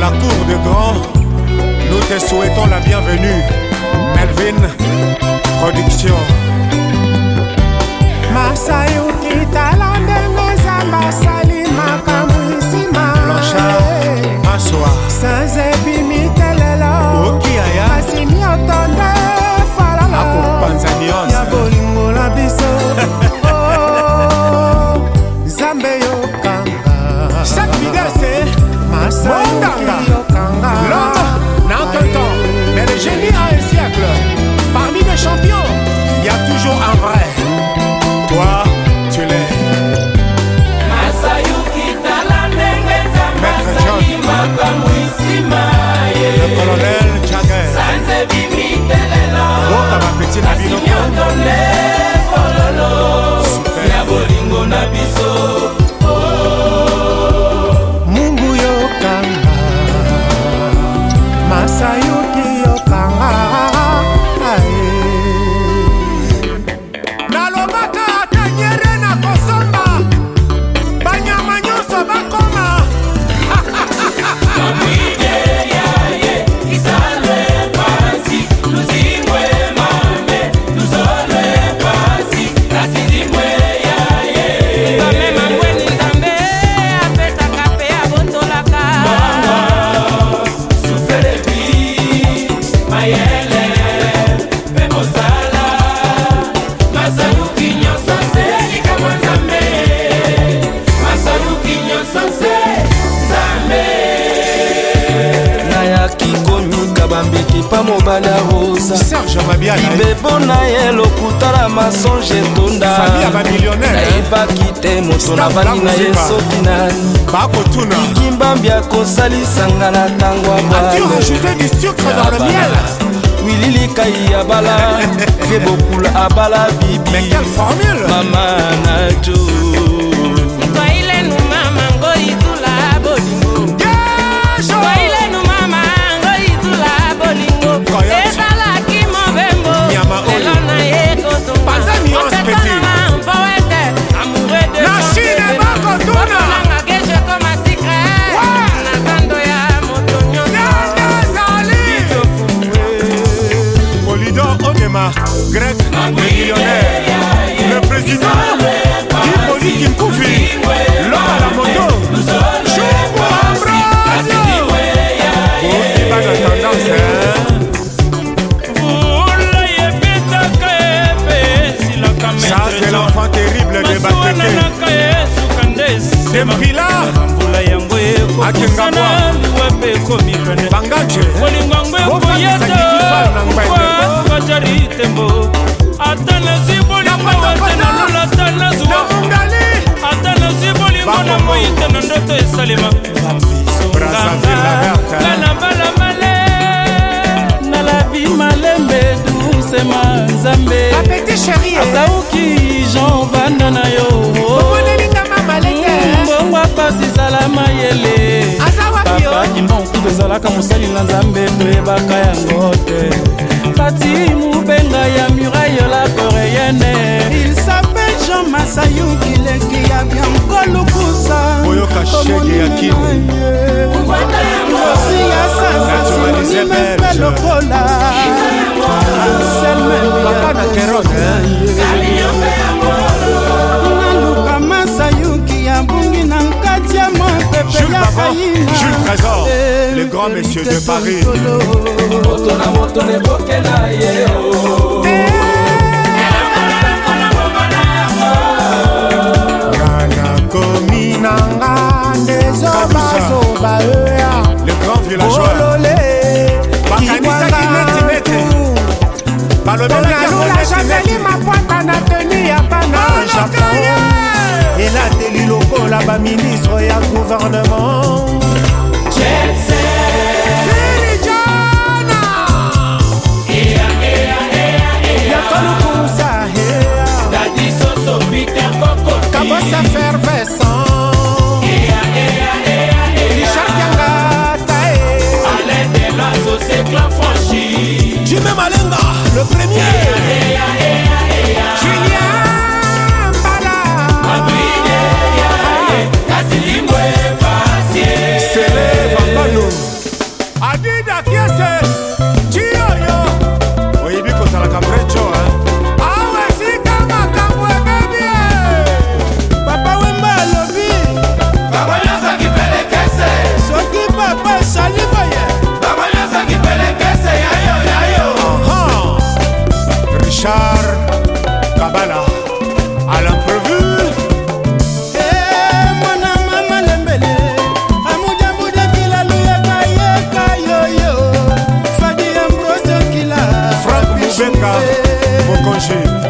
la cour de Grand, nous te souhaitons la bienvenue. Melvin Production. 我当的。libebo na ye lokutala masonge etondanayebaki te moto nabandi na ye soki nanikimbambi akosalisanga na ntango abaa wili likai abala kebokula abala bibi mama na jo c'est l'enfant terrible de bakekembila yango ekokisana liwa mpe ekomi peneolingango eh. ekoyeta kajari tembo ata nazwi bolingo ata nalula ata nazwa ata nazwi bolingo na moi te na ndoto esalema ngana eh. balamale nalavi malembe dusema nzambe eh. azauki ovanda na yo eh? mbongwa pasi zala mayele papakimba mokutu oh? ezalaka mosali na nzambe toyebaka yango te pati mobenga ya muraille la coréenne il s'appelle jean masayuki leki ya biankolukusa oyoka shege ya kini lokola anselme papa na keroke eh? grand monsieur de Paris nakomi oh. eh. nanga ndezobazoba eya bolole kiwangaongalula japeli mapwata na teni ya bana elateli lokola baministre ya gouvernement le premier kosenga mokonzi